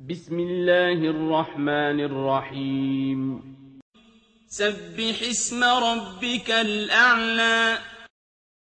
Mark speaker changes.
Speaker 1: بسم الله الرحمن الرحيم.
Speaker 2: سبح اسم ربك الأعلى.